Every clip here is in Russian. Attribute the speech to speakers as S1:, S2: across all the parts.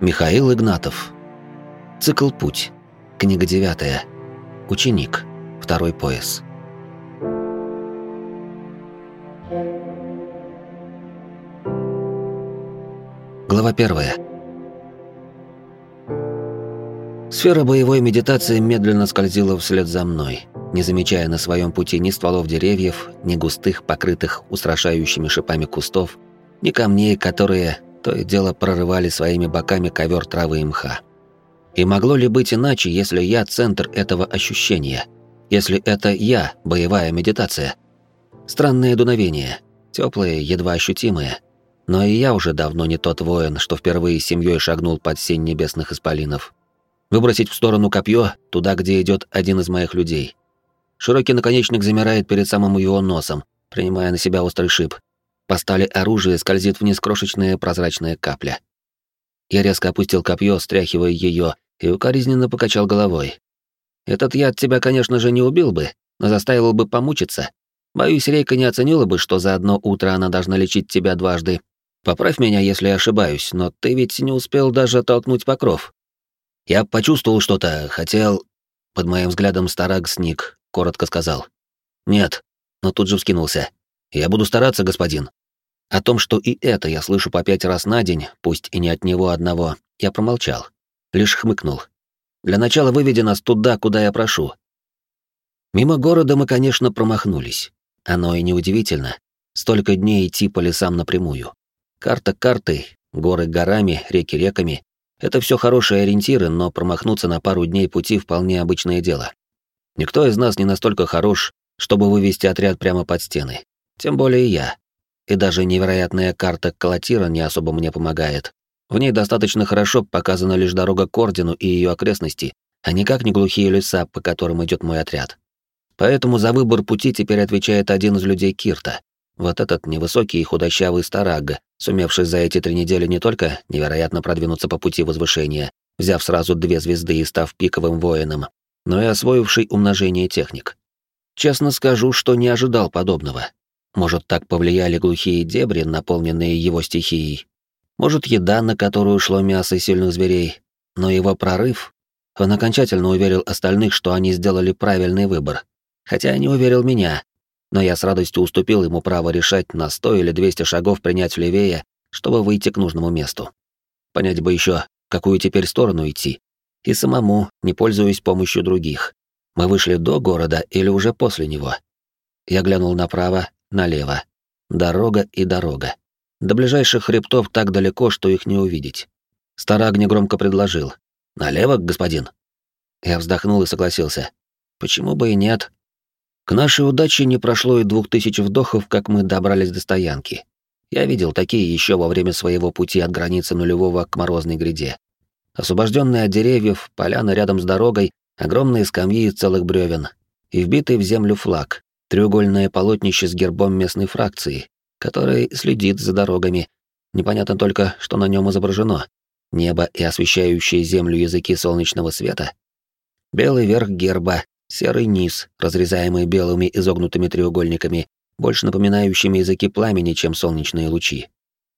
S1: Михаил Игнатов. Цикл «Путь». Книга девятая. Ученик. Второй пояс. Глава первая. Сфера боевой медитации медленно скользила вслед за мной, не замечая на своем пути ни стволов деревьев, ни густых, покрытых устрашающими шипами кустов, ни камней, которые то и дело прорывали своими боками ковер травы и мха. И могло ли быть иначе, если я центр этого ощущения? Если это я, боевая медитация? Странные дуновения, теплые, едва ощутимые. Но и я уже давно не тот воин, что впервые с семьей шагнул под сень небесных исполинов. Выбросить в сторону копье, туда, где идет один из моих людей. Широкий наконечник замирает перед самым его носом, принимая на себя острый шип, по стали оружия скользит вниз крошечная прозрачная капля. Я резко опустил копье, стряхивая ее, и укоризненно покачал головой. «Этот яд тебя, конечно же, не убил бы, но заставил бы помучиться. Боюсь, Рейка не оценила бы, что за одно утро она должна лечить тебя дважды. Поправь меня, если ошибаюсь, но ты ведь не успел даже толкнуть покров». Я почувствовал что-то, хотел... Под моим взглядом Старак сник, коротко сказал. «Нет», но тут же вскинулся. «Я буду стараться, господин». О том, что и это я слышу по пять раз на день, пусть и не от него одного, я промолчал. Лишь хмыкнул. Для начала выведи нас туда, куда я прошу. Мимо города мы, конечно, промахнулись. Оно и неудивительно. Столько дней идти по лесам напрямую. Карта картой, горы горами, реки реками — это все хорошие ориентиры, но промахнуться на пару дней пути вполне обычное дело. Никто из нас не настолько хорош, чтобы вывести отряд прямо под стены. Тем более я и даже невероятная карта Калатира не особо мне помогает. В ней достаточно хорошо показана лишь дорога к Ордену и ее окрестности, а никак не глухие леса, по которым идет мой отряд. Поэтому за выбор пути теперь отвечает один из людей Кирта. Вот этот невысокий и худощавый стараг, сумевший за эти три недели не только невероятно продвинуться по пути возвышения, взяв сразу две звезды и став пиковым воином, но и освоивший умножение техник. Честно скажу, что не ожидал подобного. Может, так повлияли глухие дебри, наполненные его стихией. Может, еда, на которую шло мясо сильных зверей. Но его прорыв... Он окончательно уверил остальных, что они сделали правильный выбор. Хотя не уверил меня. Но я с радостью уступил ему право решать на 100 или 200 шагов принять левее, чтобы выйти к нужному месту. Понять бы еще, какую теперь сторону идти. И самому, не пользуясь помощью других. Мы вышли до города или уже после него. Я глянул направо, налево. Дорога и дорога. До ближайших хребтов так далеко, что их не увидеть. Стараг негромко предложил. «Налево, господин?» Я вздохнул и согласился. «Почему бы и нет?» К нашей удаче не прошло и двух тысяч вдохов, как мы добрались до стоянки. Я видел такие еще во время своего пути от границы нулевого к морозной гряде. Освобожденные от деревьев, поляны рядом с дорогой, огромные скамьи из целых бревен и вбитый в землю флаг, треугольное полотнище с гербом местной фракции, который следит за дорогами. Непонятно только, что на нем изображено. Небо и освещающие землю языки солнечного света. Белый верх герба, серый низ, разрезаемый белыми изогнутыми треугольниками, больше напоминающими языки пламени, чем солнечные лучи.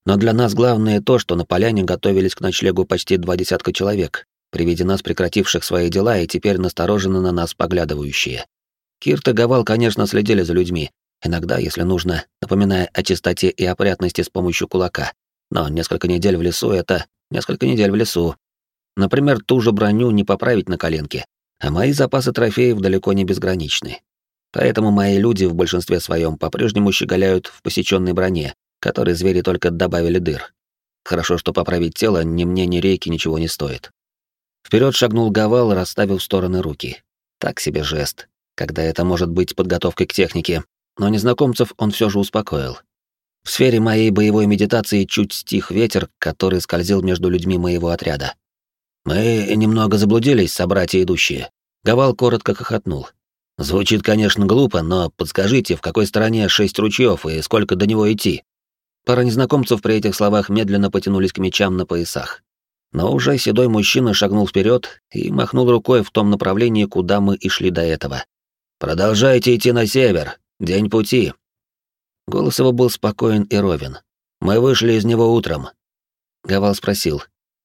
S1: Но для нас главное то, что на поляне готовились к ночлегу почти два десятка человек, при виде нас прекративших свои дела и теперь настороженно на нас поглядывающие. Кирт и Гавал, конечно, следили за людьми, иногда, если нужно, напоминая о чистоте и опрятности с помощью кулака. Но несколько недель в лесу — это несколько недель в лесу. Например, ту же броню не поправить на коленке, а мои запасы трофеев далеко не безграничны. Поэтому мои люди в большинстве своем по-прежнему щеголяют в посеченной броне, которой звери только добавили дыр. Хорошо, что поправить тело ни мне, ни рейки ничего не стоит. Вперед шагнул Гавал, расставив в стороны руки. Так себе жест, когда это может быть подготовкой к технике, но незнакомцев он все же успокоил. В сфере моей боевой медитации чуть стих ветер, который скользил между людьми моего отряда. Мы немного заблудились, собратья идущие. Гавал коротко хохотнул. Звучит, конечно, глупо, но подскажите, в какой стороне шесть ручьев и сколько до него идти? Пара незнакомцев при этих словах медленно потянулись к мечам на поясах. Но уже седой мужчина шагнул вперед и махнул рукой в том направлении, куда мы и шли до этого. «Продолжайте идти на север. День пути». Голос его был спокоен и ровен. «Мы вышли из него утром». Гавал спросил.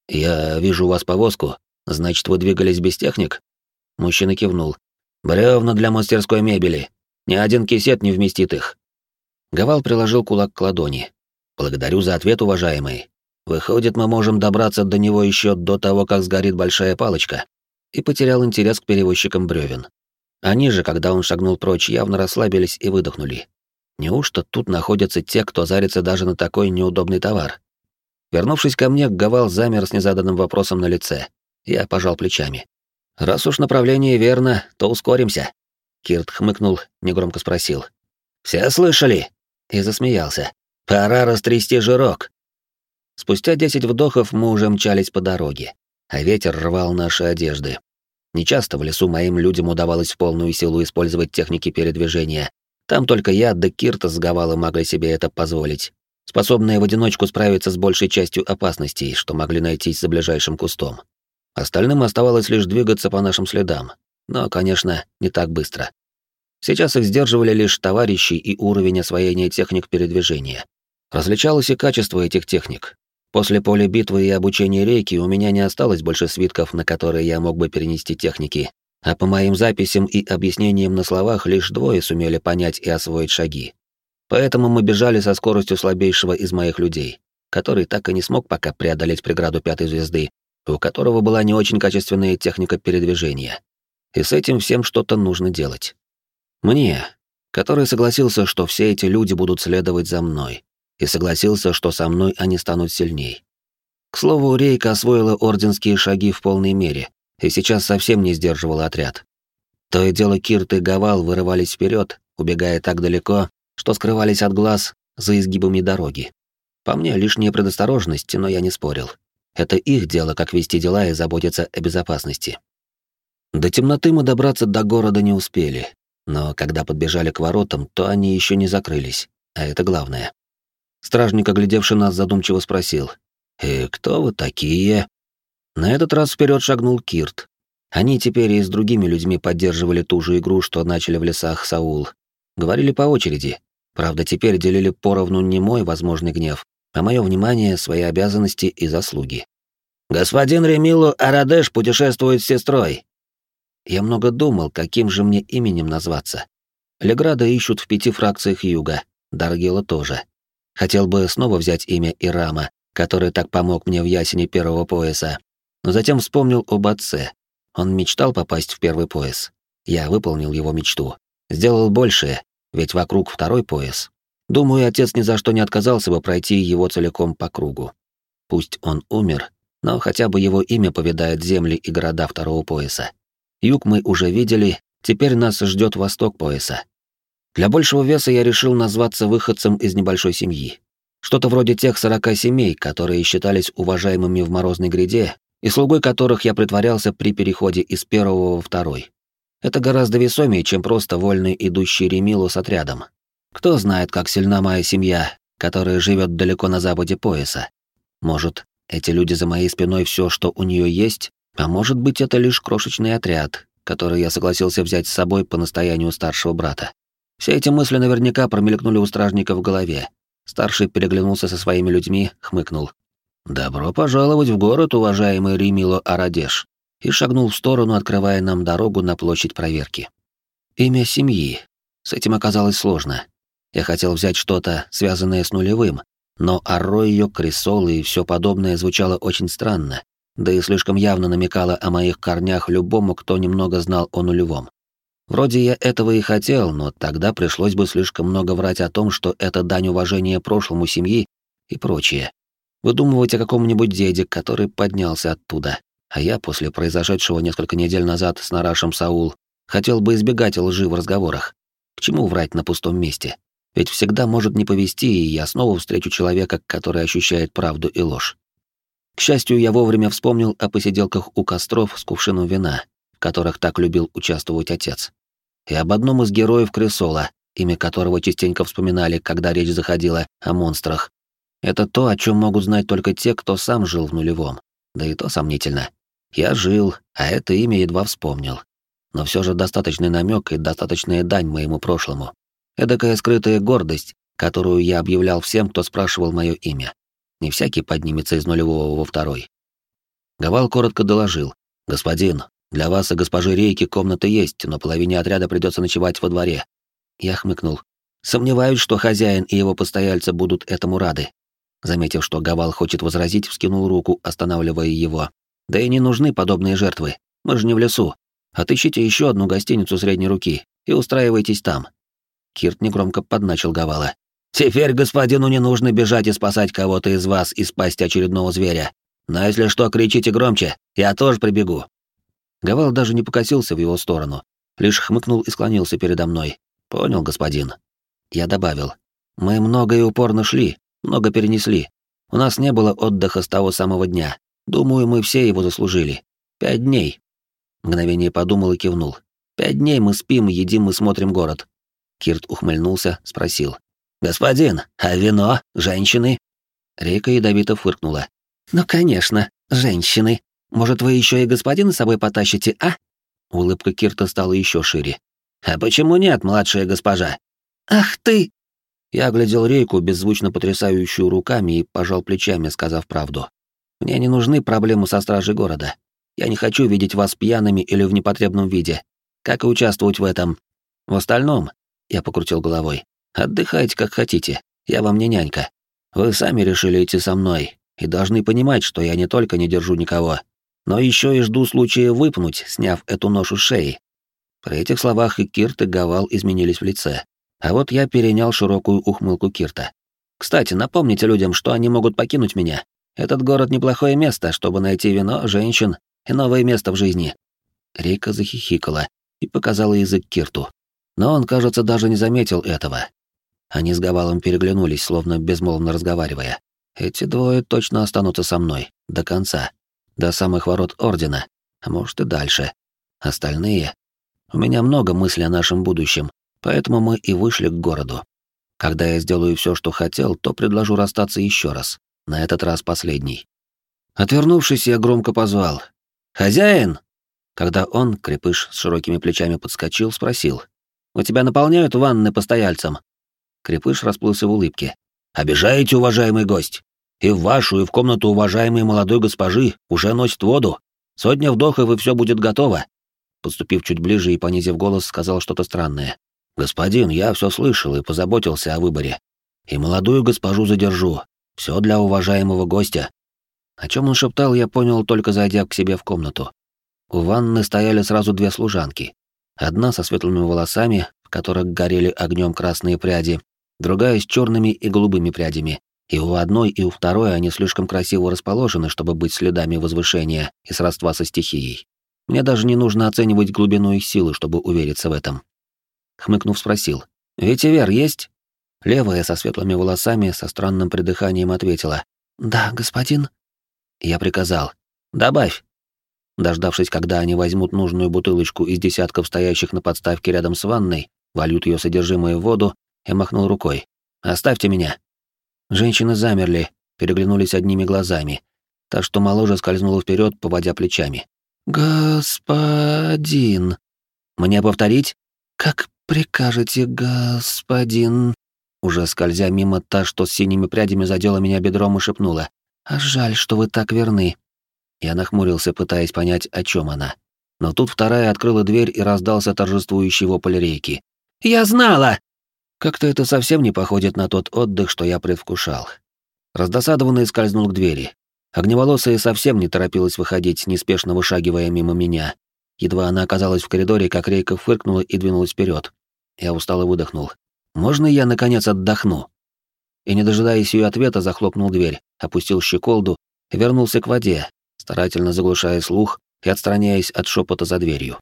S1: «Я вижу у вас повозку. Значит, вы двигались без техник?» Мужчина кивнул. «Бревна для мастерской мебели. Ни один кисет не вместит их». Гавал приложил кулак к ладони. «Благодарю за ответ, уважаемый. Выходит, мы можем добраться до него еще до того, как сгорит большая палочка». И потерял интерес к перевозчикам бревен. Они же, когда он шагнул прочь, явно расслабились и выдохнули. Неужто тут находятся те, кто зарится даже на такой неудобный товар? Вернувшись ко мне, Гавал замер с незаданным вопросом на лице. Я пожал плечами. «Раз уж направление верно, то ускоримся». Кирт хмыкнул, негромко спросил. «Все слышали?» И засмеялся. «Пора растрясти жирок». Спустя десять вдохов мы уже мчались по дороге, а ветер рвал наши одежды. Нечасто в лесу моим людям удавалось в полную силу использовать техники передвижения. Там только я да Кирта с Гавалом могли себе это позволить, способные в одиночку справиться с большей частью опасностей, что могли найтись за ближайшим кустом. Остальным оставалось лишь двигаться по нашим следам, но, конечно, не так быстро. Сейчас их сдерживали лишь товарищи и уровень освоения техник передвижения. Различалось и качество этих техник. После поля битвы и обучения рейки у меня не осталось больше свитков, на которые я мог бы перенести техники, а по моим записям и объяснениям на словах лишь двое сумели понять и освоить шаги. Поэтому мы бежали со скоростью слабейшего из моих людей, который так и не смог пока преодолеть преграду пятой звезды, у которого была не очень качественная техника передвижения. И с этим всем что-то нужно делать. Мне, который согласился, что все эти люди будут следовать за мной, и согласился, что со мной они станут сильней. К слову, Рейка освоила орденские шаги в полной мере, и сейчас совсем не сдерживала отряд. То и дело Кирт и Гавал вырывались вперед, убегая так далеко, что скрывались от глаз за изгибами дороги. По мне, лишняя предосторожность, но я не спорил. Это их дело, как вести дела и заботиться о безопасности. До темноты мы добраться до города не успели, но когда подбежали к воротам, то они еще не закрылись, а это главное. Стражник, оглядевший нас, задумчиво спросил. «И кто вы такие?» На этот раз вперед шагнул Кирт. Они теперь и с другими людьми поддерживали ту же игру, что начали в лесах Саул. Говорили по очереди. Правда, теперь делили поровну не мой возможный гнев, а мое внимание, свои обязанности и заслуги. «Господин Ремилу Арадеш путешествует с сестрой. Я много думал, каким же мне именем назваться. Леграда ищут в пяти фракциях юга, Даргела тоже. Хотел бы снова взять имя Ирама, который так помог мне в ясене первого пояса, но затем вспомнил об отце. Он мечтал попасть в первый пояс. Я выполнил его мечту. Сделал большее, ведь вокруг второй пояс. Думаю, отец ни за что не отказался бы пройти его целиком по кругу. Пусть он умер, но хотя бы его имя повидает земли и города второго пояса. Юг мы уже видели, теперь нас ждет восток пояса. Для большего веса я решил назваться выходцем из небольшой семьи. Что-то вроде тех сорока семей, которые считались уважаемыми в морозной гряде, и слугой которых я притворялся при переходе из первого во второй. Это гораздо весомее, чем просто вольный идущий Ремилу с отрядом. Кто знает, как сильна моя семья, которая живет далеко на западе пояса. Может, эти люди за моей спиной все, что у нее есть, а может быть, это лишь крошечный отряд, который я согласился взять с собой по настоянию старшего брата. Все эти мысли наверняка промелькнули у стражника в голове. Старший переглянулся со своими людьми, хмыкнул. «Добро пожаловать в город, уважаемый Римило Арадеш», и шагнул в сторону, открывая нам дорогу на площадь проверки. Имя семьи. С этим оказалось сложно. Я хотел взять что-то, связанное с нулевым, но Арро ее, Крисол и все подобное звучало очень странно, да и слишком явно намекала о моих корнях любому, кто немного знал о нулевом. Вроде я этого и хотел, но тогда пришлось бы слишком много врать о том, что это дань уважения прошлому семьи и прочее. Выдумывать о каком-нибудь деде, который поднялся оттуда. А я после произошедшего несколько недель назад с Нарашем Саул хотел бы избегать лжи в разговорах. К чему врать на пустом месте? Ведь всегда может не повести, и я снова встречу человека, который ощущает правду и ложь. К счастью, я вовремя вспомнил о посиделках у костров с кувшином вина, которых так любил участвовать отец. И об одном из героев Кресола, имя которого частенько вспоминали, когда речь заходила о монстрах. Это то, о чем могут знать только те, кто сам жил в нулевом. Да и то сомнительно. Я жил, а это имя едва вспомнил. Но все же достаточный намек и достаточная дань моему прошлому. Эдакая скрытая гордость, которую я объявлял всем, кто спрашивал мое имя. Не всякий поднимется из нулевого во второй. Гавал коротко доложил. «Господин, для вас и госпожи Рейки комната есть, но половине отряда придется ночевать во дворе». Я хмыкнул. Сомневаюсь, что хозяин и его постояльцы будут этому рады. Заметив, что Гавал хочет возразить, вскинул руку, останавливая его. Да и не нужны подобные жертвы. Мы же не в лесу. Отыщите еще одну гостиницу средней руки и устраивайтесь там. Кирт негромко подначил Гавала. Теперь господину не нужно бежать и спасать кого-то из вас из пасти очередного зверя. Но если что, кричите громче, я тоже прибегу. Гавал даже не покосился в его сторону, лишь хмыкнул и склонился передо мной. Понял, господин. Я добавил. Мы много и упорно шли, много перенесли. У нас не было отдыха с того самого дня. Думаю, мы все его заслужили. Пять дней. Мгновение подумал и кивнул. Пять дней мы спим, едим и смотрим город. Кирт ухмыльнулся, спросил. «Господин, а вино? Женщины?» Рейка ядовито фыркнула. «Ну, конечно, женщины. Может, вы еще и господина с собой потащите, а?» Улыбка Кирта стала еще шире. «А почему нет, младшая госпожа?» «Ах ты!» Я оглядел Рейку, беззвучно потрясающую руками, и пожал плечами, сказав правду. «Мне не нужны проблемы со стражей города. Я не хочу видеть вас пьяными или в непотребном виде. Как и участвовать в этом? В остальном, я покрутил головой, отдыхайте как хотите, я вам не нянька. Вы сами решили идти со мной и должны понимать, что я не только не держу никого, но еще и жду случая выпнуть, сняв эту ношу шеи. При этих словах и Кирт, и Гавал изменились в лице. А вот я перенял широкую ухмылку Кирта. Кстати, напомните людям, что они могут покинуть меня. Этот город неплохое место, чтобы найти вино, женщин и новое место в жизни. Рика захихикала и показала язык Кирту. Но он, кажется, даже не заметил этого. Они с Гавалом переглянулись, словно безмолвно разговаривая. Эти двое точно останутся со мной. До конца. До самых ворот Ордена. А может и дальше. Остальные... У меня много мыслей о нашем будущем, поэтому мы и вышли к городу. Когда я сделаю все, что хотел, то предложу расстаться еще раз. На этот раз последний. Отвернувшись, я громко позвал. «Хозяин!» Когда он, крепыш с широкими плечами подскочил, спросил. «У тебя наполняют ванны постояльцам?» Крепыш расплылся в улыбке. «Обижаете, уважаемый гость? И в вашу, и в комнату уважаемой молодой госпожи уже носит воду. Сотня вдохов, и все будет готово». Подступив чуть ближе и понизив голос, сказал что-то странное. «Господин, я все слышал и позаботился о выборе. И молодую госпожу задержу. Все для уважаемого гостя». О чем он шептал, я понял, только зайдя к себе в комнату. У ванны стояли сразу две служанки. Одна со светлыми волосами, в которых горели огнем красные пряди, другая с черными и голубыми прядями. И у одной, и у второй они слишком красиво расположены, чтобы быть следами возвышения и сродства со стихией. Мне даже не нужно оценивать глубину их силы, чтобы увериться в этом. Хмыкнув, спросил. «Ветивер есть?» Левая, со светлыми волосами, со странным придыханием ответила. «Да, господин». Я приказал. «Добавь». Дождавшись, когда они возьмут нужную бутылочку из десятков стоящих на подставке рядом с ванной, вольют ее содержимое в воду, я махнул рукой. «Оставьте меня». Женщины замерли, переглянулись одними глазами. Так что моложе скользнула вперед, поводя плечами. «Господин...» «Мне повторить?» «Как прикажете, господин...» Уже скользя мимо та, что с синими прядями задела меня бедром и шепнула. «А жаль, что вы так верны. Я нахмурился, пытаясь понять, о чем она. Но тут вторая открыла дверь и раздался торжествующий вопль рейки. «Я знала!» Как-то это совсем не походит на тот отдых, что я предвкушал. Раздосадованный скользнул к двери. Огневолосая совсем не торопилась выходить, неспешно вышагивая мимо меня. Едва она оказалась в коридоре, как Рейка фыркнула и двинулась вперед. Я устало выдохнул. «Можно я, наконец, отдохну?» И, не дожидаясь ее ответа, захлопнул дверь, опустил щеколду и вернулся к воде, старательно заглушая слух и отстраняясь от шепота за дверью.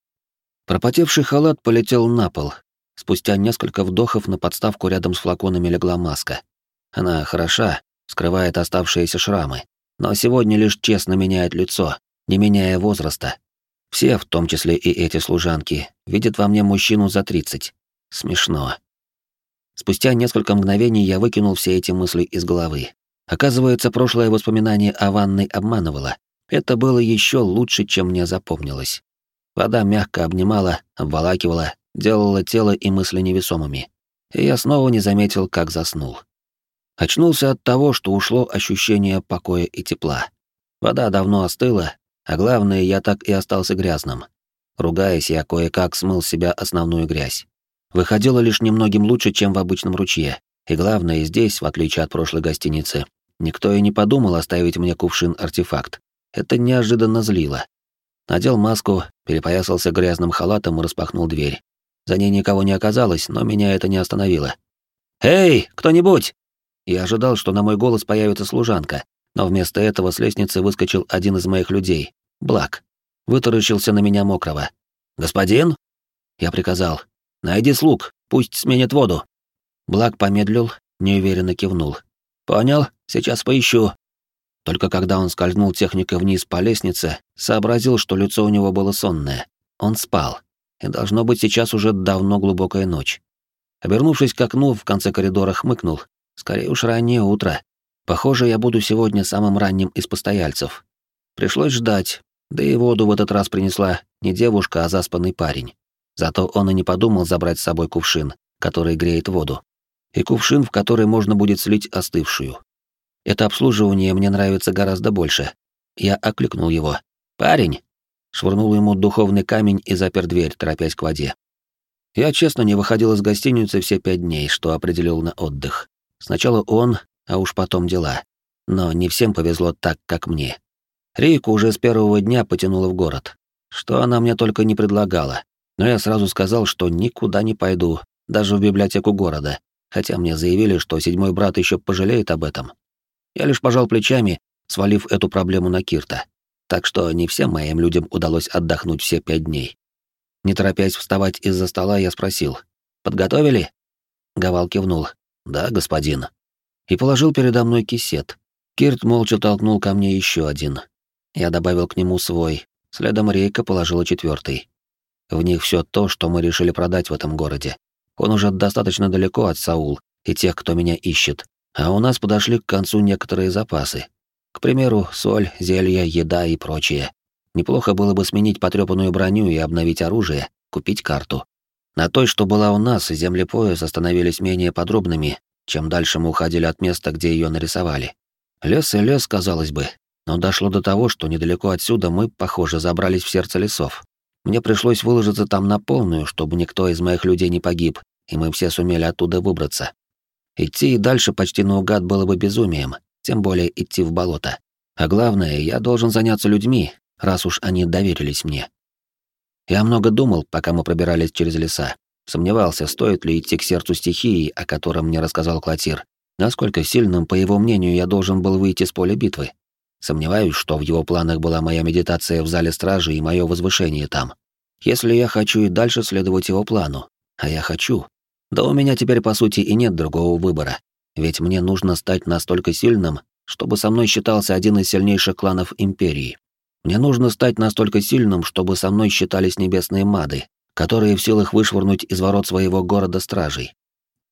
S1: Пропотевший халат полетел на пол. Спустя несколько вдохов на подставку рядом с флаконами легла маска. Она хороша, скрывает оставшиеся шрамы, но сегодня лишь честно меняет лицо, не меняя возраста. Все, в том числе и эти служанки, видят во мне мужчину за тридцать. Смешно. Спустя несколько мгновений я выкинул все эти мысли из головы. Оказывается, прошлое воспоминание о ванной обманывало. Это было еще лучше, чем мне запомнилось. Вода мягко обнимала, обволакивала, делала тело и мысли невесомыми. И я снова не заметил, как заснул. Очнулся от того, что ушло ощущение покоя и тепла. Вода давно остыла, А главное, я так и остался грязным. Ругаясь, я кое-как смыл с себя основную грязь. Выходило лишь немногим лучше, чем в обычном ручье. И главное, здесь, в отличие от прошлой гостиницы, никто и не подумал оставить мне кувшин-артефакт. Это неожиданно злило. Надел маску, перепоясался грязным халатом и распахнул дверь. За ней никого не оказалось, но меня это не остановило. «Эй, кто-нибудь!» Я ожидал, что на мой голос появится служанка, но вместо этого с лестницы выскочил один из моих людей, Блак. Вытаращился на меня мокрого. «Господин?» Я приказал. «Найди слуг, пусть сменит воду». Блак помедлил, неуверенно кивнул. «Понял, сейчас поищу». Только когда он скользнул техникой вниз по лестнице, сообразил, что лицо у него было сонное. Он спал. И должно быть сейчас уже давно глубокая ночь. Обернувшись к окну, в конце коридора хмыкнул. Скорее уж раннее утро. Похоже, я буду сегодня самым ранним из постояльцев. Пришлось ждать, да и воду в этот раз принесла не девушка, а заспанный парень. Зато он и не подумал забрать с собой кувшин, который греет воду. И кувшин, в который можно будет слить остывшую. Это обслуживание мне нравится гораздо больше. Я окликнул его. «Парень!» Швырнул ему духовный камень и запер дверь, торопясь к воде. Я честно не выходил из гостиницы все пять дней, что определил на отдых. Сначала он, а уж потом дела. Но не всем повезло так, как мне. Рейку уже с первого дня потянула в город. Что она мне только не предлагала. Но я сразу сказал, что никуда не пойду, даже в библиотеку города, хотя мне заявили, что седьмой брат еще пожалеет об этом. Я лишь пожал плечами, свалив эту проблему на Кирта. Так что не всем моим людям удалось отдохнуть все пять дней. Не торопясь вставать из-за стола, я спросил. «Подготовили?» Гавал кивнул. «Да, господин». И положил передо мной кисет. Кирт молча толкнул ко мне еще один. Я добавил к нему свой. Следом Рейка положила четвертый. В них все то, что мы решили продать в этом городе. Он уже достаточно далеко от Саул и тех, кто меня ищет. А у нас подошли к концу некоторые запасы. К примеру, соль, зелья, еда и прочее. Неплохо было бы сменить потрепанную броню и обновить оружие, купить карту. На той, что была у нас, земли пояса становились менее подробными, чем дальше мы уходили от места, где ее нарисовали. Лес и лес, казалось бы, но дошло до того, что недалеко отсюда мы, похоже, забрались в сердце лесов. Мне пришлось выложиться там на полную, чтобы никто из моих людей не погиб, и мы все сумели оттуда выбраться. Идти и дальше почти наугад было бы безумием, тем более идти в болото. А главное, я должен заняться людьми, раз уж они доверились мне. Я много думал, пока мы пробирались через леса. Сомневался, стоит ли идти к сердцу стихии, о котором мне рассказал Клотир. Насколько сильным, по его мнению, я должен был выйти с поля битвы. Сомневаюсь, что в его планах была моя медитация в зале стражи и мое возвышение там. Если я хочу и дальше следовать его плану, а я хочу, да у меня теперь, по сути, и нет другого выбора. Ведь мне нужно стать настолько сильным, чтобы со мной считался один из сильнейших кланов Империи. Мне нужно стать настолько сильным, чтобы со мной считались небесные мады, которые в силах вышвырнуть из ворот своего города стражей.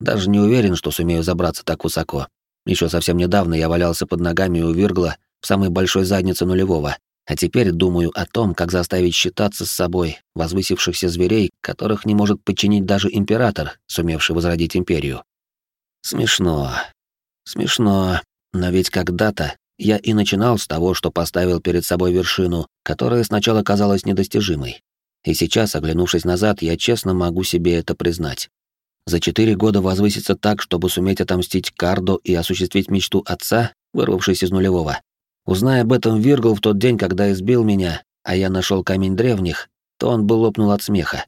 S1: Даже не уверен, что сумею забраться так высоко. Еще совсем недавно я валялся под ногами у Виргла в самой большой заднице нулевого, а теперь думаю о том, как заставить считаться с собой возвысившихся зверей, которых не может подчинить даже император, сумевший возродить империю. Смешно. Смешно. Но ведь когда-то я и начинал с того, что поставил перед собой вершину, которая сначала казалась недостижимой. И сейчас, оглянувшись назад, я честно могу себе это признать. За четыре года возвыситься так, чтобы суметь отомстить Кардо и осуществить мечту отца, вырвавшись из нулевого. Узная об этом Виргл в тот день, когда избил меня, а я нашел камень древних, то он бы лопнул от смеха.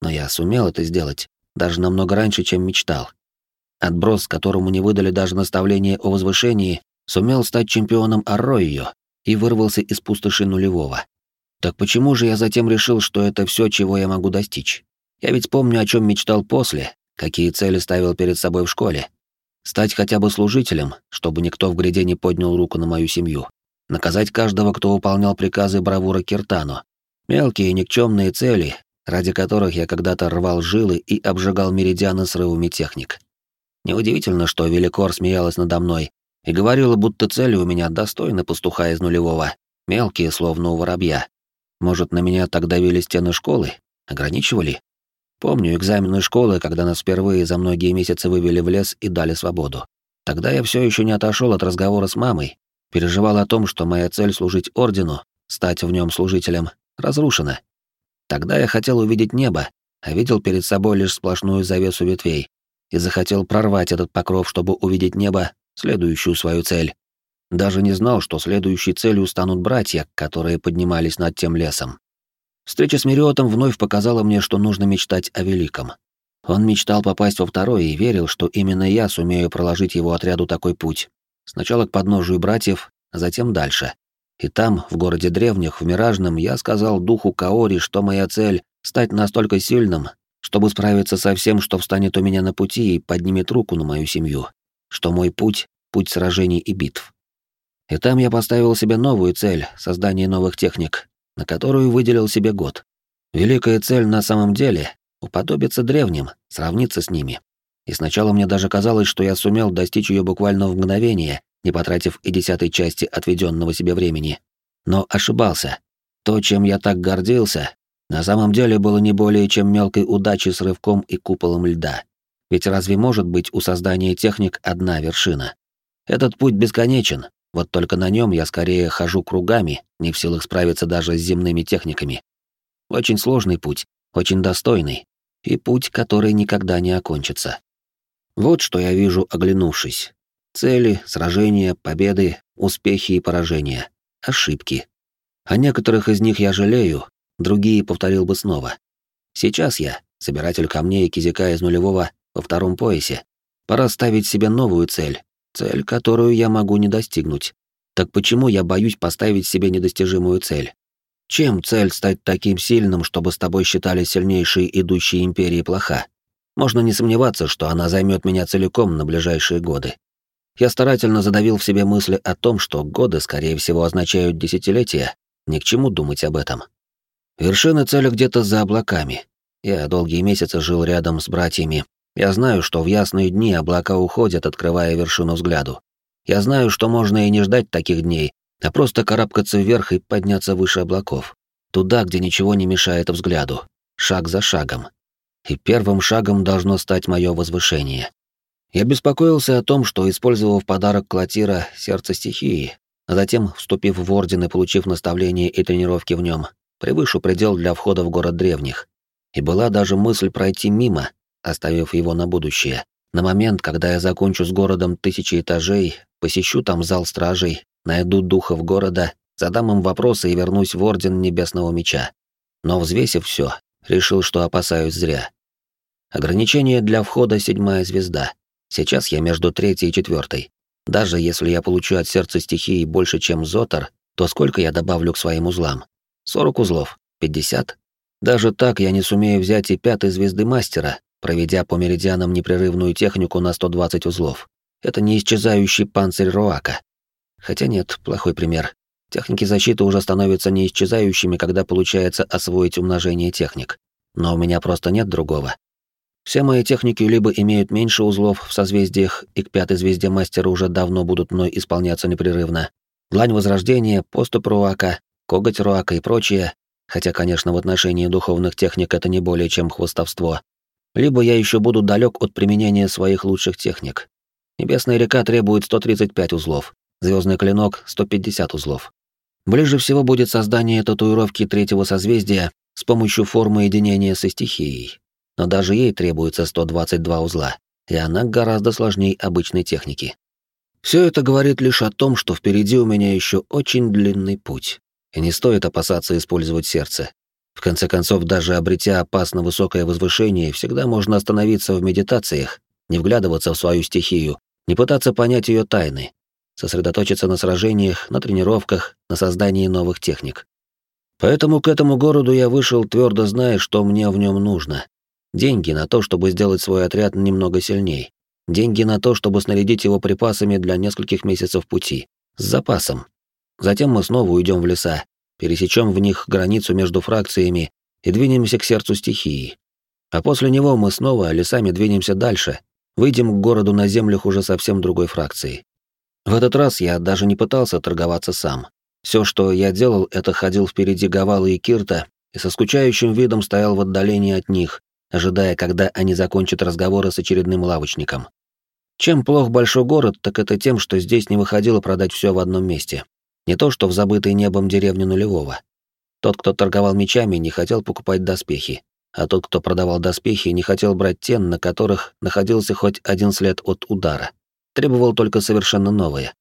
S1: Но я сумел это сделать, даже намного раньше, чем мечтал. Отброс, которому не выдали даже наставление о возвышении, сумел стать чемпионом Арроио и вырвался из пустоши нулевого. Так почему же я затем решил, что это все, чего я могу достичь? Я ведь помню, о чем мечтал после, какие цели ставил перед собой в школе. Стать хотя бы служителем, чтобы никто в гряде не поднял руку на мою семью. Наказать каждого, кто выполнял приказы бравура Киртану. Мелкие никчемные цели, ради которых я когда-то рвал жилы и обжигал меридианы срывами техник. Неудивительно, что Великор смеялась надо мной и говорила, будто цели у меня достойны пастуха из нулевого, мелкие, словно у воробья. Может, на меня так давили стены школы? Ограничивали? Помню экзамены школы, когда нас впервые за многие месяцы вывели в лес и дали свободу. Тогда я все еще не отошел от разговора с мамой, переживал о том, что моя цель служить ордену стать в нем служителем, разрушена. Тогда я хотел увидеть небо, а видел перед собой лишь сплошную завесу ветвей, и захотел прорвать этот покров, чтобы увидеть небо, следующую свою цель. Даже не знал, что следующей целью станут братья, которые поднимались над тем лесом. Встреча с Мериотом вновь показала мне, что нужно мечтать о великом. Он мечтал попасть во второй и верил, что именно я сумею проложить его отряду такой путь. Сначала к подножию братьев, а затем дальше. И там, в городе древних, в Миражном, я сказал духу Каори, что моя цель — стать настолько сильным, чтобы справиться со всем, что встанет у меня на пути и поднимет руку на мою семью, что мой путь — путь сражений и битв. И там я поставил себе новую цель — создание новых техник, на которую выделил себе год. Великая цель на самом деле — уподобиться древним, сравниться с ними. И сначала мне даже казалось, что я сумел достичь ее буквально в мгновение, не потратив и десятой части отведенного себе времени. Но ошибался. То, чем я так гордился, на самом деле было не более чем мелкой удачей с рывком и куполом льда. Ведь разве может быть у создания техник одна вершина? Этот путь бесконечен, вот только на нем я скорее хожу кругами, не в силах справиться даже с земными техниками. Очень сложный путь, очень достойный, и путь, который никогда не окончится. Вот что я вижу, оглянувшись. Цели, сражения, победы, успехи и поражения, ошибки. О некоторых из них я жалею, другие повторил бы снова. Сейчас я, собиратель камней и кизика из нулевого, во втором поясе. Пора ставить себе новую цель, цель, которую я могу не достигнуть. Так почему я боюсь поставить себе недостижимую цель? Чем цель стать таким сильным, чтобы с тобой считали сильнейшие идущие империи плоха? Можно не сомневаться, что она займет меня целиком на ближайшие годы. Я старательно задавил в себе мысли о том, что годы, скорее всего, означают десятилетия, ни к чему думать об этом. Вершина цели где-то за облаками. Я долгие месяцы жил рядом с братьями. Я знаю, что в ясные дни облака уходят, открывая вершину взгляду. Я знаю, что можно и не ждать таких дней, а просто карабкаться вверх и подняться выше облаков. Туда, где ничего не мешает взгляду. Шаг за шагом. И первым шагом должно стать мое возвышение. Я беспокоился о том, что, использовав подарок Клотира сердце стихии, а затем, вступив в орден и получив наставления и тренировки в нем, превышу предел для входа в город древних. И была даже мысль пройти мимо, оставив его на будущее. На момент, когда я закончу с городом тысячи этажей, посещу там зал стражей, найду духов города, задам им вопросы и вернусь в Орден Небесного Меча. Но взвесив все, решил, что опасаюсь зря. Ограничение для входа — седьмая звезда. Сейчас я между третьей и четвертой. Даже если я получу от сердца стихии больше, чем Зотар, то сколько я добавлю к своим узлам? 40 узлов? 50? Даже так я не сумею взять и пятой звезды мастера, проведя по меридианам непрерывную технику на 120 узлов. Это не исчезающий панцирь Роака. Хотя нет, плохой пример. Техники защиты уже становятся неисчезающими, когда получается освоить умножение техник. Но у меня просто нет другого. Все мои техники либо имеют меньше узлов в созвездиях, и к пятой звезде мастера уже давно будут мной исполняться непрерывно. Длань Возрождения, поступ Руака, коготь Руака и прочее, хотя, конечно, в отношении духовных техник это не более чем хвостовство. Либо я еще буду далек от применения своих лучших техник. Небесная река требует 135 узлов, звездный клинок — 150 узлов. Ближе всего будет создание татуировки третьего созвездия с помощью формы единения со стихией но даже ей требуется 122 узла, и она гораздо сложнее обычной техники. Все это говорит лишь о том, что впереди у меня еще очень длинный путь, и не стоит опасаться использовать сердце. В конце концов, даже обретя опасно высокое возвышение, всегда можно остановиться в медитациях, не вглядываться в свою стихию, не пытаться понять ее тайны, сосредоточиться на сражениях, на тренировках, на создании новых техник. Поэтому к этому городу я вышел, твердо зная, что мне в нем нужно, Деньги на то, чтобы сделать свой отряд немного сильней. Деньги на то, чтобы снарядить его припасами для нескольких месяцев пути. С запасом. Затем мы снова уйдем в леса, пересечем в них границу между фракциями и двинемся к сердцу стихии. А после него мы снова лесами двинемся дальше, выйдем к городу на землях уже совсем другой фракции. В этот раз я даже не пытался торговаться сам. Все, что я делал, это ходил впереди Гавала и Кирта и со скучающим видом стоял в отдалении от них, ожидая, когда они закончат разговоры с очередным лавочником. Чем плох большой город, так это тем, что здесь не выходило продать все в одном месте. Не то что в забытой небом деревне нулевого. Тот, кто торговал мечами, не хотел покупать доспехи, а тот, кто продавал доспехи, не хотел брать те, на которых находился хоть один след от удара. Требовал только совершенно новые.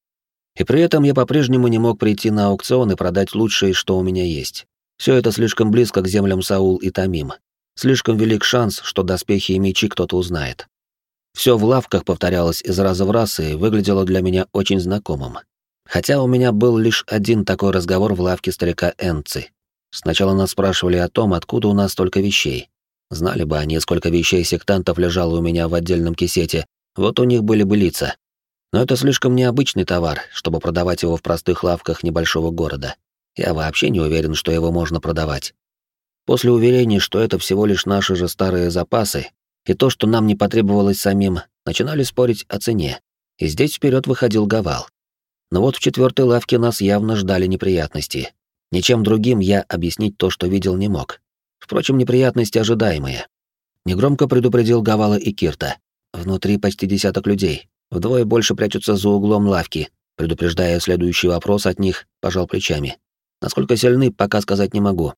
S1: И при этом я по-прежнему не мог прийти на аукцион и продать лучшее, что у меня есть. Все это слишком близко к землям Саул и Тамим. Слишком велик шанс, что доспехи и мечи кто-то узнает. Все в лавках повторялось из раза в раз и выглядело для меня очень знакомым. Хотя у меня был лишь один такой разговор в лавке старика Энци. Сначала нас спрашивали о том, откуда у нас столько вещей. Знали бы они, сколько вещей сектантов лежало у меня в отдельном кисете, вот у них были бы лица. Но это слишком необычный товар, чтобы продавать его в простых лавках небольшого города. Я вообще не уверен, что его можно продавать. После уверения, что это всего лишь наши же старые запасы, и то, что нам не потребовалось самим, начинали спорить о цене. И здесь вперед выходил Гавал. Но вот в четвертой лавке нас явно ждали неприятности. Ничем другим я объяснить то, что видел, не мог. Впрочем, неприятности ожидаемые. Негромко предупредил Гавала и Кирта. Внутри почти десяток людей. Вдвое больше прячутся за углом лавки. Предупреждая следующий вопрос от них, пожал плечами. Насколько сильны, пока сказать не могу.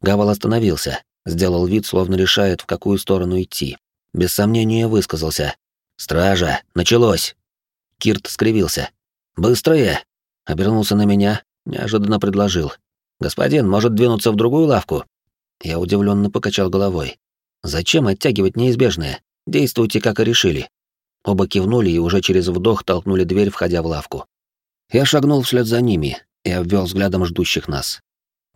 S1: Гавал остановился, сделал вид, словно решает, в какую сторону идти. Без сомнения высказался. «Стража, началось!» Кирт скривился. «Быстрее!» Обернулся на меня, неожиданно предложил. «Господин, может двинуться в другую лавку?» Я удивленно покачал головой. «Зачем оттягивать неизбежное? Действуйте, как и решили». Оба кивнули и уже через вдох толкнули дверь, входя в лавку. Я шагнул вслед за ними и обвел взглядом ждущих нас.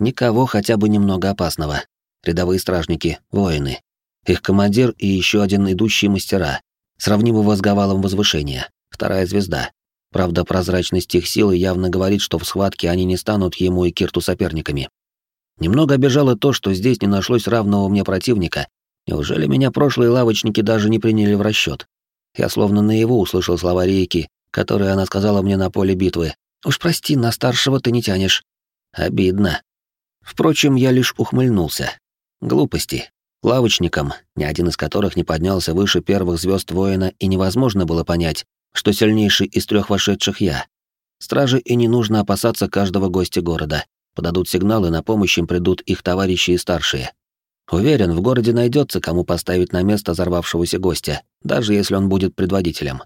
S1: Никого хотя бы немного опасного. Рядовые стражники, воины. Их командир и еще один идущий мастера, сравнимого с Гавалом возвышения, вторая звезда. Правда, прозрачность их силы явно говорит, что в схватке они не станут ему и Кирту соперниками. Немного обижало то, что здесь не нашлось равного мне противника. Неужели меня прошлые лавочники даже не приняли в расчет? Я словно наяву услышал слова Рейки, которые она сказала мне на поле битвы. «Уж прости, на старшего ты не тянешь». Обидно. Впрочем, я лишь ухмыльнулся. Глупости. Лавочникам, ни один из которых не поднялся выше первых звезд воина, и невозможно было понять, что сильнейший из трех вошедших я. Стражи и не нужно опасаться каждого гостя города. Подадут сигналы, на помощь им придут их товарищи и старшие. Уверен, в городе найдется, кому поставить на место взорвавшегося гостя, даже если он будет предводителем.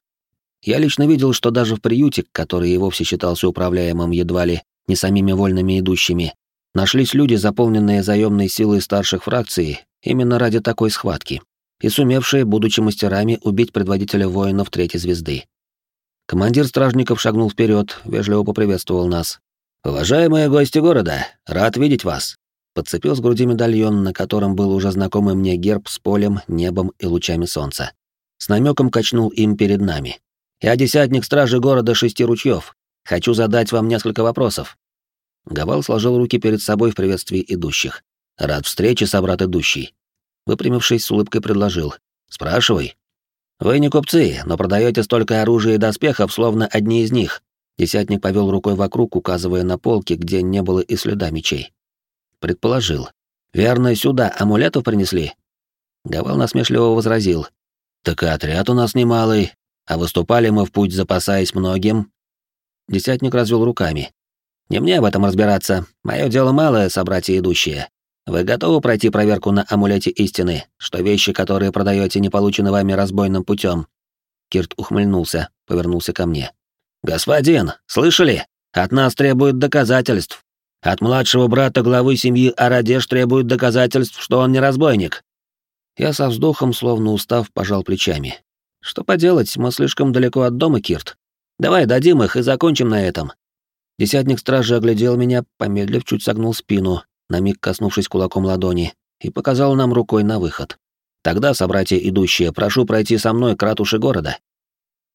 S1: Я лично видел, что даже в приюте, который и вовсе считался управляемым едва ли не самими вольными идущими, нашлись люди, заполненные заемной силой старших фракций именно ради такой схватки, и сумевшие, будучи мастерами, убить предводителя воинов третьей звезды. Командир стражников шагнул вперед, вежливо поприветствовал нас. «Уважаемые гости города, рад видеть вас!» Подцепил с груди медальон, на котором был уже знакомый мне герб с полем, небом и лучами солнца. С намеком качнул им перед нами. «Я десятник стражи города Шести Ручьев. Хочу задать вам несколько вопросов». Гавал сложил руки перед собой в приветствии идущих. «Рад встрече, собрат идущий». Выпрямившись, с улыбкой предложил. «Спрашивай». «Вы не купцы, но продаете столько оружия и доспехов, словно одни из них». Десятник повел рукой вокруг, указывая на полки, где не было и следа мечей. Предположил. «Верно, сюда амулетов принесли?» Гавал насмешливо возразил. «Так и отряд у нас немалый, а выступали мы в путь, запасаясь многим». Десятник развел руками. «Не мне в этом разбираться. Мое дело малое, собратья идущие. Вы готовы пройти проверку на амулете истины, что вещи, которые продаете, не получены вами разбойным путем? Кирт ухмыльнулся, повернулся ко мне. Господин, слышали? От нас требуют доказательств. От младшего брата главы семьи Арадеш требуют доказательств, что он не разбойник. Я со вздохом, словно устав, пожал плечами. Что поделать, мы слишком далеко от дома, Кирт. Давай дадим их и закончим на этом. Десятник стражи оглядел меня, помедлив, чуть согнул спину, на миг коснувшись кулаком ладони, и показал нам рукой на выход. «Тогда, собратья идущие, прошу пройти со мной к ратуше города».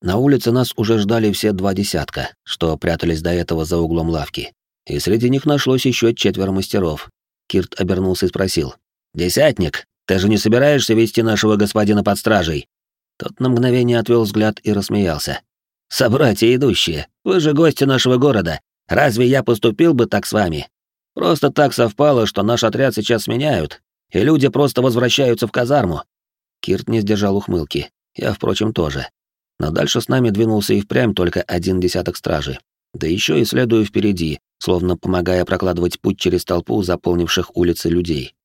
S1: На улице нас уже ждали все два десятка, что прятались до этого за углом лавки. И среди них нашлось еще четверо мастеров. Кирт обернулся и спросил. «Десятник, ты же не собираешься вести нашего господина под стражей?» Тот на мгновение отвел взгляд и рассмеялся. «Собратья идущие, вы же гости нашего города. Разве я поступил бы так с вами? Просто так совпало, что наш отряд сейчас меняют, и люди просто возвращаются в казарму. Кирт не сдержал ухмылки. Я, впрочем, тоже. Но дальше с нами двинулся и впрямь только один десяток стражи. Да еще и следуя впереди, словно помогая прокладывать путь через толпу заполнивших улицы людей.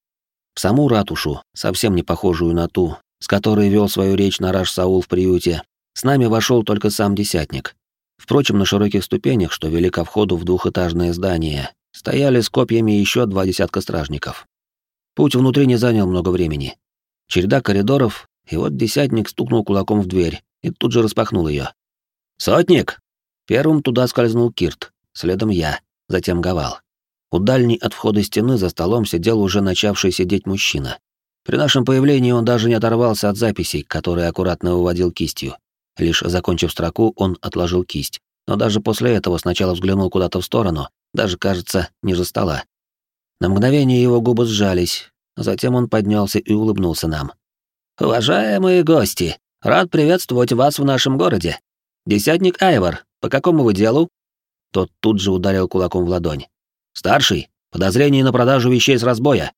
S1: В саму ратушу, совсем не похожую на ту, с которой вел свою речь Нараш Саул в приюте, с нами вошел только сам десятник. Впрочем, на широких ступенях, что вели ко входу в двухэтажное здание, стояли с копьями еще два десятка стражников. Путь внутри не занял много времени. Череда коридоров, и вот десятник стукнул кулаком в дверь и тут же распахнул ее. «Сотник!» Первым туда скользнул Кирт, следом я, затем Гавал. У дальней от входа стены за столом сидел уже начавший сидеть мужчина. При нашем появлении он даже не оторвался от записей, которые аккуратно выводил кистью. Лишь закончив строку, он отложил кисть, но даже после этого сначала взглянул куда-то в сторону, даже, кажется, ниже стола. На мгновение его губы сжались, затем он поднялся и улыбнулся нам. «Уважаемые гости, рад приветствовать вас в нашем городе. Десятник Айвар, по какому вы делу?» Тот тут же ударил кулаком в ладонь. «Старший, подозрение на продажу вещей с разбоя!»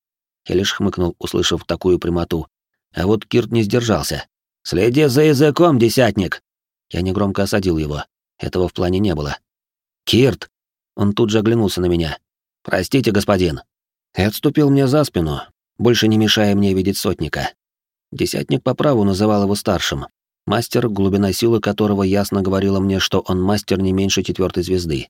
S1: Я лишь хмыкнул, услышав такую прямоту. А вот Кирт не сдержался. «Следи за языком, десятник!» Я негромко осадил его. Этого в плане не было. «Кирт!» Он тут же оглянулся на меня. «Простите, господин». И отступил мне за спину, больше не мешая мне видеть сотника. Десятник по праву называл его старшим. Мастер, глубина силы которого ясно говорила мне, что он мастер не меньше четвертой звезды.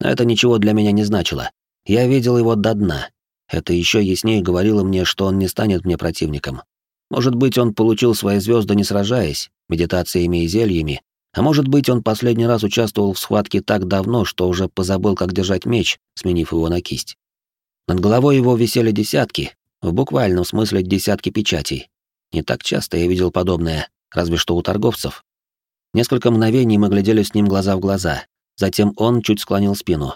S1: Но это ничего для меня не значило. Я видел его до дна. Это еще яснее говорило мне, что он не станет мне противником. Может быть, он получил свои звезды не сражаясь, медитациями и зельями, а может быть, он последний раз участвовал в схватке так давно, что уже позабыл, как держать меч, сменив его на кисть. Над головой его висели десятки, в буквальном смысле десятки печатей. Не так часто я видел подобное, разве что у торговцев. Несколько мгновений мы глядели с ним глаза в глаза, затем он чуть склонил спину.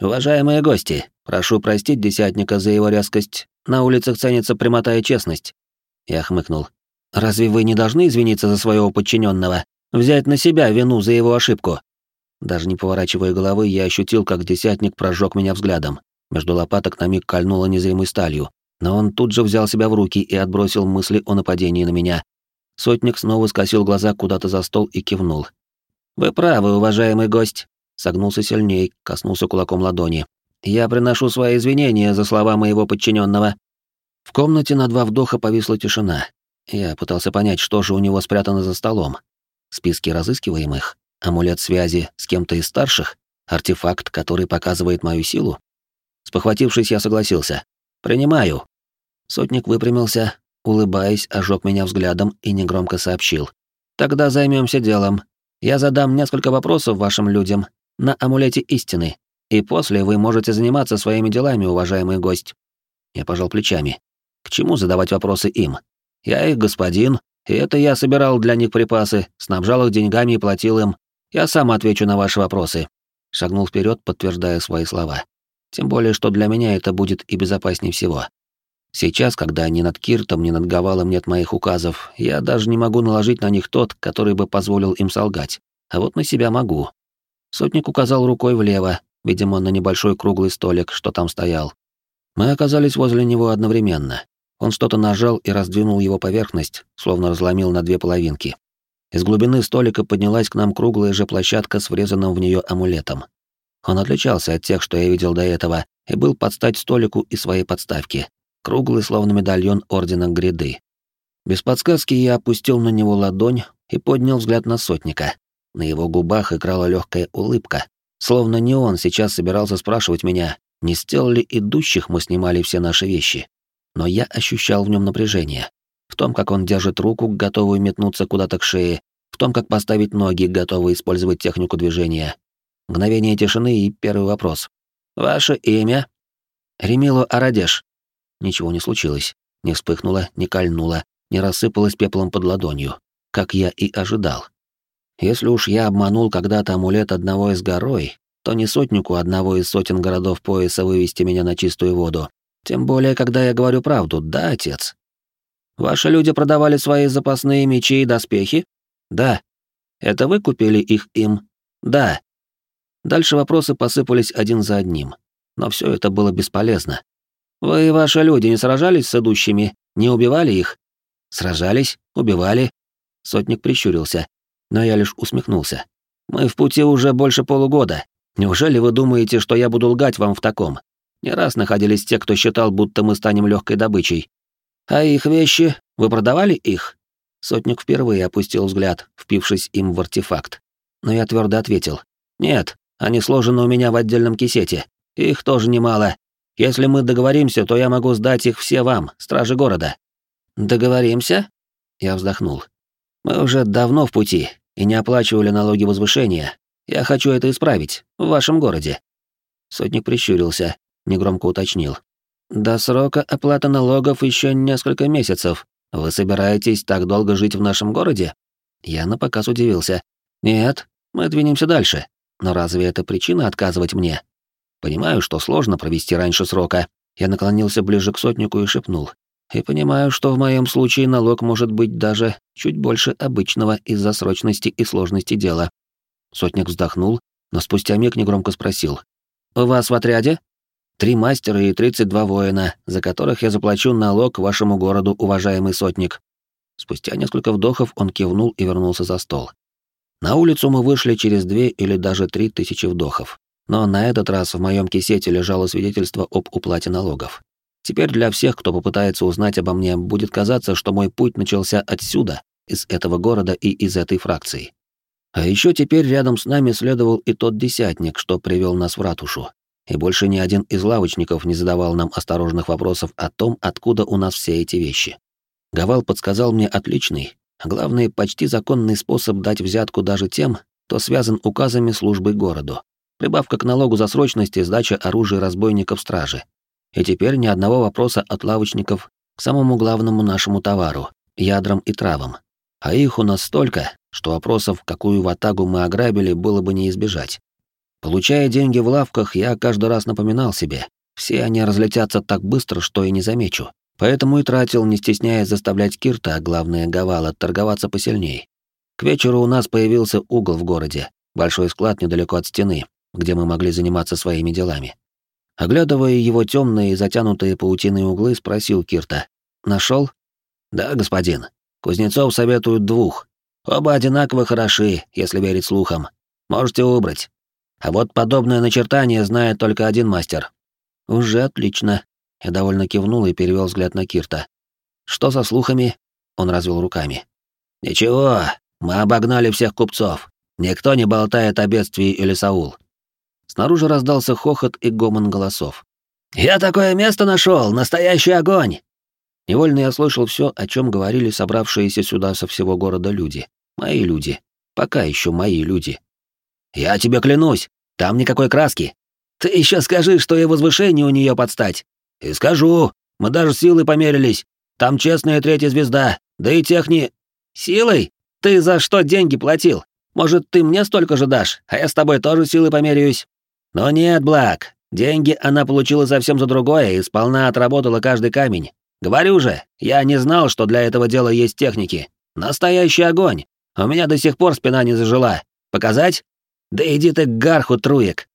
S1: «Уважаемые гости, прошу простить десятника за его резкость. На улицах ценится прямота и честность. Я хмыкнул. «Разве вы не должны извиниться за своего подчиненного, взять на себя вину за его ошибку?» Даже не поворачивая головы, я ощутил, как десятник прожег меня взглядом. Между лопаток на миг кольнуло незримой сталью, но он тут же взял себя в руки и отбросил мысли о нападении на меня. Сотник снова скосил глаза куда-то за стол и кивнул. «Вы правы, уважаемый гость», — согнулся сильней, коснулся кулаком ладони. «Я приношу свои извинения за слова моего подчиненного. В комнате на два вдоха повисла тишина. Я пытался понять, что же у него спрятано за столом. Списки разыскиваемых, амулет связи с кем-то из старших, артефакт, который показывает мою силу. Спохватившись, я согласился. «Принимаю». Сотник выпрямился, улыбаясь, ожег меня взглядом и негромко сообщил. «Тогда займемся делом. Я задам несколько вопросов вашим людям на амулете истины, и после вы можете заниматься своими делами, уважаемый гость». Я пожал плечами. К чему задавать вопросы им? Я их господин, и это я собирал для них припасы, снабжал их деньгами и платил им. Я сам отвечу на ваши вопросы. Шагнул вперед, подтверждая свои слова. Тем более, что для меня это будет и безопаснее всего. Сейчас, когда ни над Киртом, ни над Гавалом нет моих указов, я даже не могу наложить на них тот, который бы позволил им солгать. А вот на себя могу. Сотник указал рукой влево, видимо, на небольшой круглый столик, что там стоял. Мы оказались возле него одновременно. Он что-то нажал и раздвинул его поверхность, словно разломил на две половинки. Из глубины столика поднялась к нам круглая же площадка с врезанным в нее амулетом. Он отличался от тех, что я видел до этого, и был под стать столику и своей подставке. Круглый, словно медальон Ордена Гряды. Без подсказки я опустил на него ладонь и поднял взгляд на сотника. На его губах играла легкая улыбка, словно не он сейчас собирался спрашивать меня, не с тел ли идущих мы снимали все наши вещи но я ощущал в нем напряжение. В том, как он держит руку, готовую метнуться куда-то к шее, в том, как поставить ноги, готовые использовать технику движения. Мгновение тишины и первый вопрос. «Ваше имя?» «Ремило Арадеш». Ничего не случилось. Не вспыхнуло, не кольнуло, не рассыпалось пеплом под ладонью, как я и ожидал. Если уж я обманул когда-то амулет одного из горой, то не сотнику одного из сотен городов пояса вывести меня на чистую воду, тем более, когда я говорю правду, да, отец? Ваши люди продавали свои запасные мечи и доспехи? Да. Это вы купили их им? Да. Дальше вопросы посыпались один за одним. Но все это было бесполезно. Вы и ваши люди не сражались с идущими, не убивали их? Сражались, убивали. Сотник прищурился, но я лишь усмехнулся. Мы в пути уже больше полугода. Неужели вы думаете, что я буду лгать вам в таком? Не раз находились те, кто считал, будто мы станем легкой добычей. А их вещи? Вы продавали их? Сотник впервые опустил взгляд, впившись им в артефакт. Но я твердо ответил. Нет, они сложены у меня в отдельном кисете. Их тоже немало. Если мы договоримся, то я могу сдать их все вам, стражи города. Договоримся? Я вздохнул. Мы уже давно в пути и не оплачивали налоги возвышения. Я хочу это исправить в вашем городе. Сотник прищурился, негромко уточнил. До срока оплаты налогов еще несколько месяцев. Вы собираетесь так долго жить в нашем городе? Я на показ удивился. Нет, мы двинемся дальше. Но разве это причина отказывать мне? Понимаю, что сложно провести раньше срока. Я наклонился ближе к сотнику и шепнул. И понимаю, что в моем случае налог может быть даже чуть больше обычного из-за срочности и сложности дела. Сотник вздохнул, но спустя миг негромко спросил. «У вас в отряде?» «Три мастера и тридцать два воина, за которых я заплачу налог вашему городу, уважаемый сотник». Спустя несколько вдохов он кивнул и вернулся за стол. На улицу мы вышли через две или даже три тысячи вдохов. Но на этот раз в моем кисете лежало свидетельство об уплате налогов. Теперь для всех, кто попытается узнать обо мне, будет казаться, что мой путь начался отсюда, из этого города и из этой фракции. А еще теперь рядом с нами следовал и тот десятник, что привел нас в ратушу. И больше ни один из лавочников не задавал нам осторожных вопросов о том, откуда у нас все эти вещи. Гавал подсказал мне отличный, а главное, почти законный способ дать взятку даже тем, кто связан указами службы городу. Прибавка к налогу за срочность и сдача оружия разбойников стражи. И теперь ни одного вопроса от лавочников к самому главному нашему товару — ядрам и травам. А их у нас столько, что вопросов, какую ватагу мы ограбили, было бы не избежать. Получая деньги в лавках, я каждый раз напоминал себе, все они разлетятся так быстро, что и не замечу. Поэтому и тратил, не стесняясь заставлять Кирта, а главное Гавала, торговаться посильней. К вечеру у нас появился угол в городе, большой склад недалеко от стены, где мы могли заниматься своими делами. Оглядывая его темные и затянутые паутиной углы, спросил Кирта. «Нашел?» «Да, господин. Кузнецов советуют двух. Оба одинаково хороши, если верить слухам. Можете убрать. А вот подобное начертание знает только один мастер». «Уже отлично». Я довольно кивнул и перевел взгляд на Кирта. «Что со слухами?» Он развел руками. «Ничего, мы обогнали всех купцов. Никто не болтает о бедствии или Саул. Снаружи раздался хохот и гомон голосов. «Я такое место нашел! Настоящий огонь!» Невольно я слышал все, о чем говорили собравшиеся сюда со всего города люди. Мои люди. Пока еще мои люди. «Я тебе клянусь, там никакой краски. Ты еще скажи, что и возвышение у нее подстать. И скажу, мы даже силы померились. Там честная третья звезда, да и техни... Силой? Ты за что деньги платил? Может, ты мне столько же дашь, а я с тобой тоже силы померяюсь? Но нет, Блак, деньги она получила совсем за другое и сполна отработала каждый камень. Говорю же, я не знал, что для этого дела есть техники. Настоящий огонь. У меня до сих пор спина не зажила. Показать? Да иди ты к гарху, труек.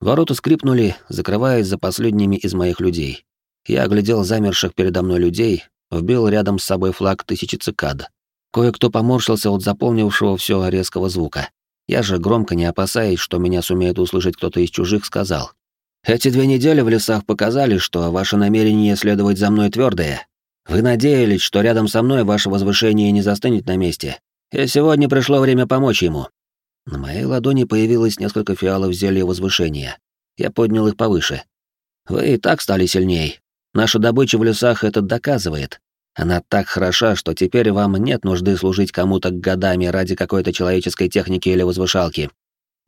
S1: Ворота скрипнули, закрываясь за последними из моих людей. Я оглядел замерших передо мной людей, вбил рядом с собой флаг тысячи цикад. Кое-кто поморщился от заполнившего все резкого звука. Я же, громко не опасаясь, что меня сумеет услышать кто-то из чужих, сказал. «Эти две недели в лесах показали, что ваше намерение следовать за мной твердое. Вы надеялись, что рядом со мной ваше возвышение не застынет на месте. И сегодня пришло время помочь ему». На моей ладони появилось несколько фиалов зелья возвышения. Я поднял их повыше. «Вы и так стали сильней. Наша добыча в лесах это доказывает. Она так хороша, что теперь вам нет нужды служить кому-то годами ради какой-то человеческой техники или возвышалки.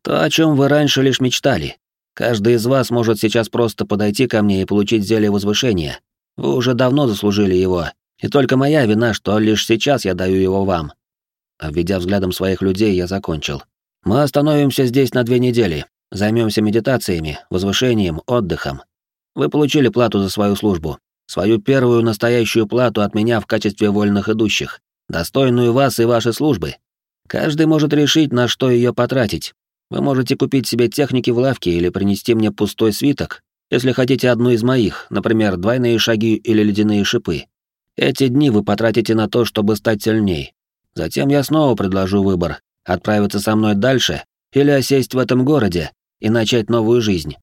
S1: То, о чем вы раньше лишь мечтали. Каждый из вас может сейчас просто подойти ко мне и получить зелье возвышения. Вы уже давно заслужили его, и только моя вина, что лишь сейчас я даю его вам. Обведя взглядом своих людей, я закончил. Мы остановимся здесь на две недели, займемся медитациями, возвышением, отдыхом. Вы получили плату за свою службу. Свою первую настоящую плату от меня в качестве вольных идущих, достойную вас и вашей службы. Каждый может решить, на что ее потратить. Вы можете купить себе техники в лавке или принести мне пустой свиток, если хотите одну из моих, например, двойные шаги или ледяные шипы. Эти дни вы потратите на то, чтобы стать сильней. Затем я снова предложу выбор — отправиться со мной дальше или осесть в этом городе и начать новую жизнь.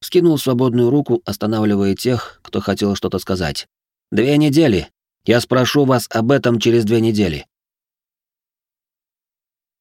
S1: Скинул свободную руку, останавливая тех, кто хотел что-то сказать. «Две недели. Я спрошу вас об этом через две недели.